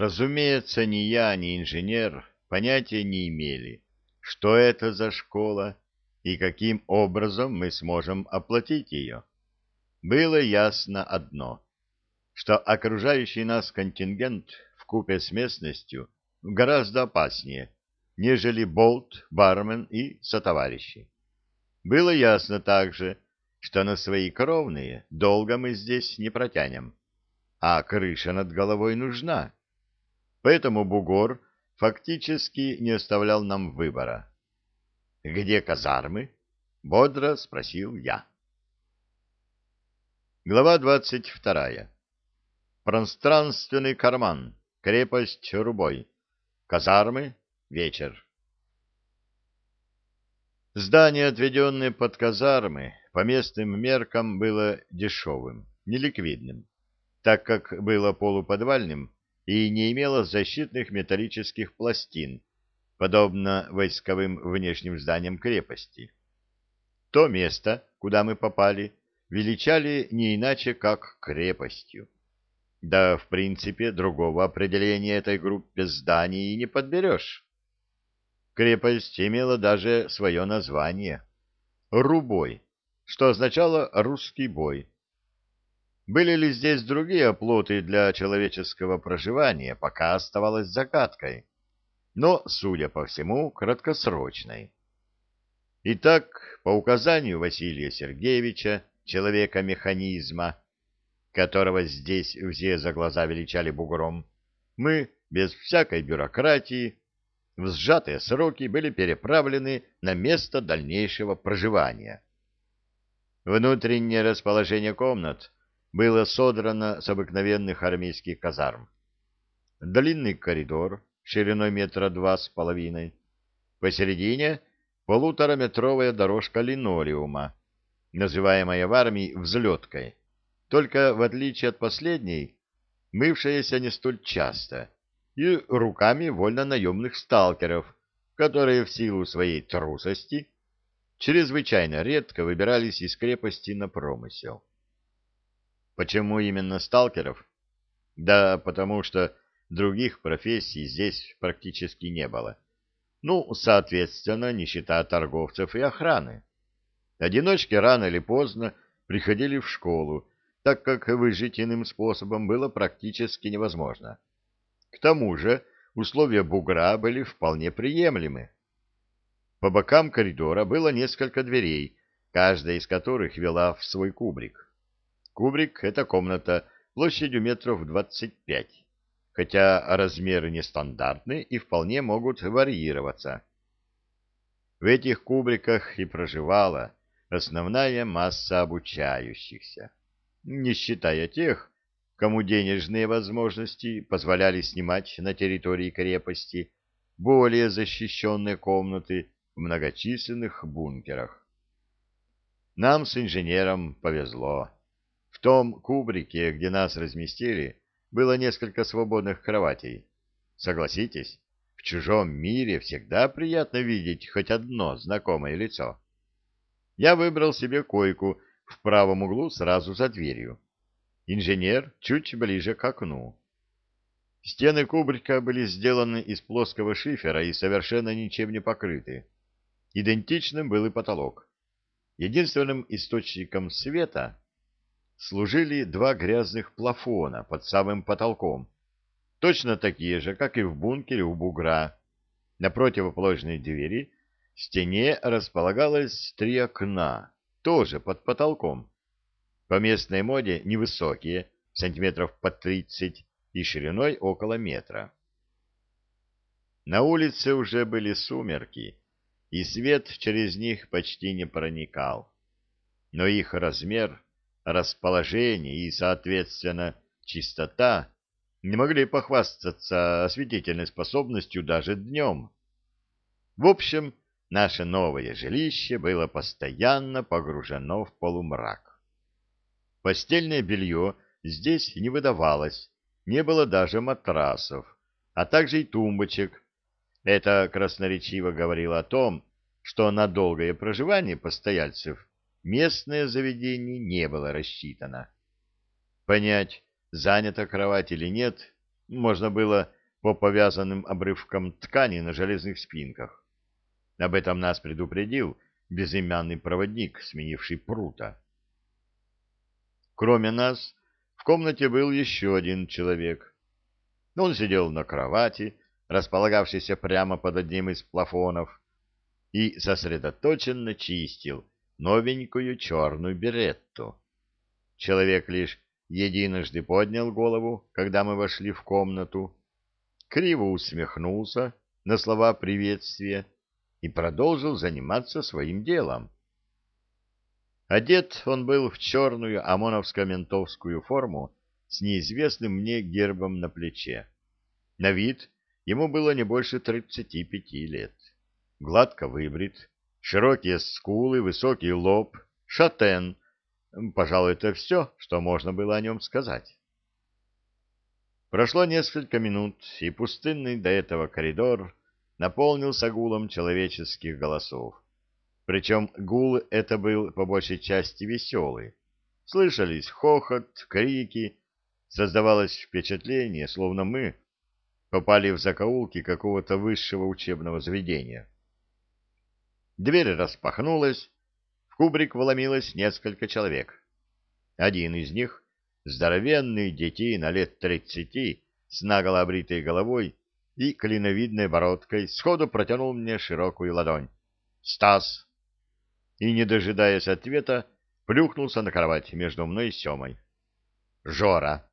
Разумеется, ни я, ни инженер понятия не имели, что это за школа и каким образом мы сможем оплатить ее. Было ясно одно, что окружающий нас контингент в купе с местностью гораздо опаснее, нежели Болт, Бармен и сотоварищи. Было ясно также, что на свои кровные долго мы здесь не протянем, а крыша над головой нужна. Поэтому бугор фактически не оставлял нам выбора. «Где казармы?» — бодро спросил я. Глава двадцать вторая. Пространственный карман. Крепость Рубой. Казармы. Вечер. Здание, отведенное под казармы, по местным меркам было дешевым, неликвидным, так как было полуподвальным и не имело защитных металлических пластин, подобно войсковым внешним зданиям крепости. То место, куда мы попали, величали не иначе, как крепостью. Да, в принципе, другого определения этой группе зданий не подберешь. Крепость имела даже свое название — Рубой, что означало «русский бой». Были ли здесь другие оплоты для человеческого проживания, пока оставалось загадкой, но, судя по всему, краткосрочной. Итак, по указанию Василия Сергеевича, человека-механизма, которого здесь все за глаза величали бугром, мы, без всякой бюрократии, в сжатые сроки были переправлены на место дальнейшего проживания. Внутреннее расположение комнат было содрано с обыкновенных армейских казарм. Длинный коридор шириной метра два с половиной, посередине полутораметровая дорожка линолеума, называемая в армии взлеткой, только в отличие от последней, мывшаяся не столь часто, и руками вольно-наемных сталкеров, которые в силу своей трусости чрезвычайно редко выбирались из крепости на промысел. Почему именно сталкеров? Да потому что других профессий здесь практически не было. Ну, соответственно, не считая торговцев и охраны. Одиночки рано или поздно приходили в школу, так как выжить иным способом было практически невозможно. К тому же условия бугра были вполне приемлемы. По бокам коридора было несколько дверей, каждая из которых вела в свой кубрик. Кубрик — это комната площадью метров двадцать пять, хотя размеры нестандартны и вполне могут варьироваться. В этих кубриках и проживала основная масса обучающихся, не считая тех, кому денежные возможности позволяли снимать на территории крепости более защищенные комнаты в многочисленных бункерах. Нам с инженером повезло. В том кубрике, где нас разместили, было несколько свободных кроватей. Согласитесь, в чужом мире всегда приятно видеть хоть одно знакомое лицо. Я выбрал себе койку в правом углу сразу за дверью. Инженер чуть ближе к окну. Стены кубрика были сделаны из плоского шифера и совершенно ничем не покрыты. Идентичным был и потолок. Единственным источником света служили два грязных плафона под самым потолком, точно такие же, как и в бункере у бугра. На противоположной двери в стене располагалось три окна, тоже под потолком. По местной моде невысокие, сантиметров по тридцать, и шириной около метра. На улице уже были сумерки, и свет через них почти не проникал. Но их размер, расположение и, соответственно, чистота не могли похвастаться осветительной способностью даже днем. В общем, наше новое жилище было постоянно погружено в полумрак. Постельное белье здесь не выдавалось, не было даже матрасов, а также и тумбочек, это красноречиво говорило о том, что на долгое проживание постояльцев местное заведение не было рассчитано. Понять, занята кровать или нет, можно было по повязанным обрывкам ткани на железных спинках. Об этом нас предупредил безымянный проводник, сменивший прута. Кроме нас, в комнате был еще один человек. Он сидел на кровати, располагавшейся прямо под одним из плафонов, и сосредоточенно чистил новенькую черную беретту. Человек лишь единожды поднял голову, когда мы вошли в комнату, криво усмехнулся на слова приветствия и продолжил заниматься своим делом. Одет он был в черную ОМОНовско-ментовскую форму с неизвестным мне гербом на плече. На вид ему было не больше тридцати пяти лет. Гладко выбрит, широкие скулы, высокий лоб, шатен. Пожалуй, это все, что можно было о нем сказать. Прошло несколько минут, и пустынный до этого коридор наполнился гулом человеческих голосов. Причем гул это был по большей части веселый. Слышались хохот, крики, создавалось впечатление, словно мы попали в закоулки какого-то высшего учебного заведения. Дверь распахнулась, в кубрик вломилось несколько человек. Один из них здоровенный детина лет тридцати с наголо обритой головой и клиновидной бородкой сходу протянул мне широкую ладонь. «Стас!» И, не дожидаясь ответа, плюхнулся на кровать между мной и Семой. «Жора!»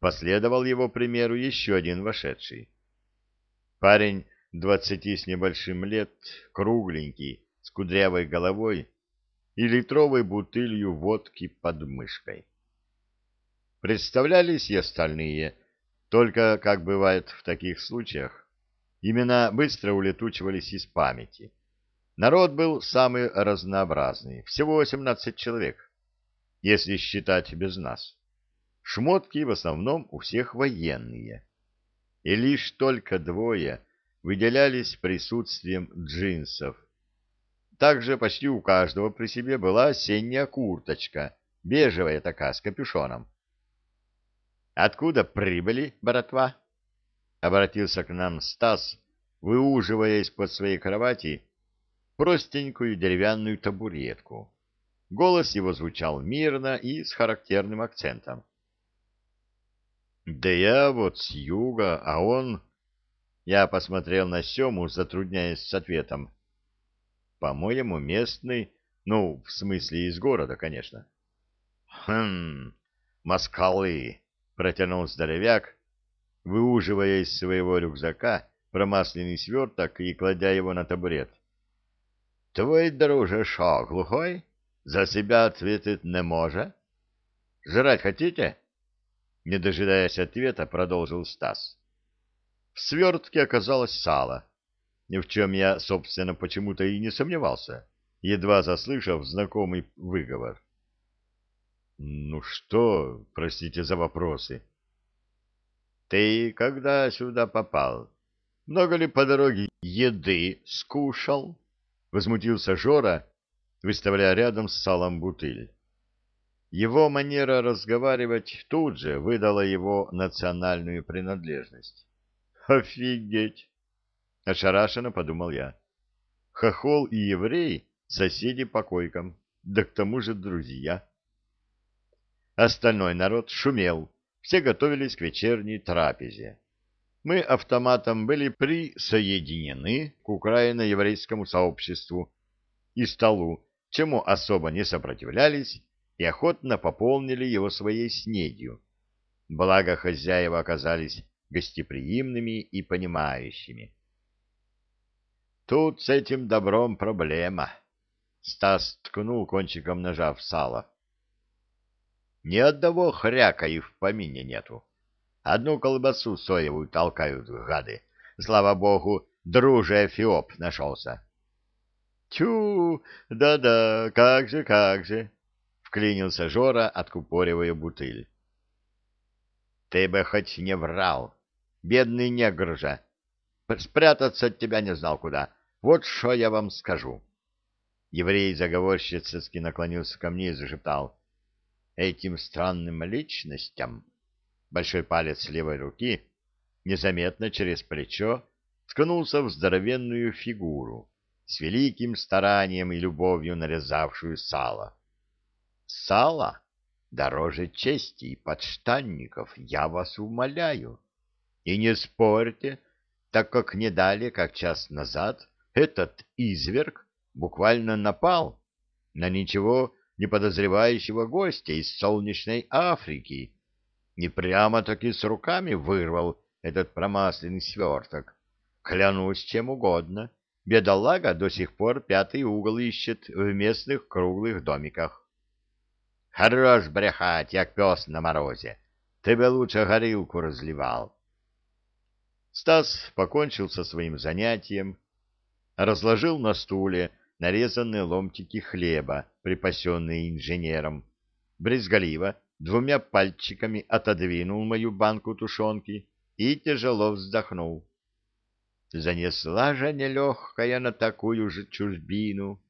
Последовал его примеру еще один вошедший. Парень двадцати с небольшим лет, кругленький, с кудрявой головой и литровой бутылью водки под мышкой. Представлялись и остальные, только, как бывает в таких случаях, имена быстро улетучивались из памяти. Народ был самый разнообразный, всего 18 человек, если считать без нас. Шмотки в основном у всех военные. И лишь только двое выделялись присутствием джинсов. Также почти у каждого при себе была осенняя курточка, бежевая такая, с капюшоном. Откуда прибыли, братва? Обратился к нам Стас, выуживая из-под своей кровати простенькую деревянную табуретку. Голос его звучал мирно и с характерным акцентом. «Да я вот с юга, а он...» Я посмотрел на Сему, затрудняясь с ответом. «По-моему, местный, ну, в смысле, из города, конечно». «Хм, москалы!» протянул здоровяк, выуживая из своего рюкзака промасленный сверток и кладя его на табурет. — Твой друже шо, глухой? За себя ответить не может? Жрать хотите? Не дожидаясь ответа, продолжил Стас. В свертке оказалось сало, в чем я, собственно, почему-то и не сомневался, едва заслышав знакомый выговор. Ну что, простите за вопросы. Ты когда сюда попал? Много ли по дороге еды скушал? Возмутился Жора, выставляя рядом с салом бутыль. Его манера разговаривать тут же выдала его национальную принадлежность. «Офигеть!» — ошарашенно подумал я. «Хохол и еврей — соседи по койкам, да к тому же друзья». Остальной народ шумел, все готовились к вечерней трапезе. Мы автоматом были присоединены к украино-еврейскому сообществу и столу, чему особо не сопротивлялись и охотно пополнили его своей снедью. Благо хозяева оказались гостеприимными и понимающими. Тут с этим добром проблема. Стас ткнул кончиком ножа в сало. Ни одного хряка и в помине нету. Одну колбасу соевую толкают гады. Слава богу, друже Эфиоп нашелся. Тю, да-да, как же, как же, вклинился Жора, откупоривая бутыль. Ты бы хоть не врал, бедный негр же. Спрятаться от тебя не знал куда. Вот что я вам скажу. Еврей заговорщицески наклонился ко мне и зашептал этим странным личностям, большой палец левой руки незаметно через плечо ткнулся в здоровенную фигуру, с великим старанием и любовью нарезавшую сало. Сало дороже чести и подштанников, я вас умоляю. И не спорьте, так как не далее, как час назад, этот изверг буквально напал на ничего не подозревающего гостя из солнечной Африки и прямо-таки с руками вырвал этот промасленный сверток. Клянусь чем угодно, бедолага до сих пор пятый угол ищет в местных круглых домиках. Хорош брехать, як пес на морозе. Ты бы лучше горилку разливал. Стас покончил со своим занятием, разложил на стуле нарезанные ломтики хлеба, припасенные инженером, брезгливо двумя пальчиками отодвинул мою банку тушенки и тяжело вздохнул. Занесла же нелегкая на такую же чужбину.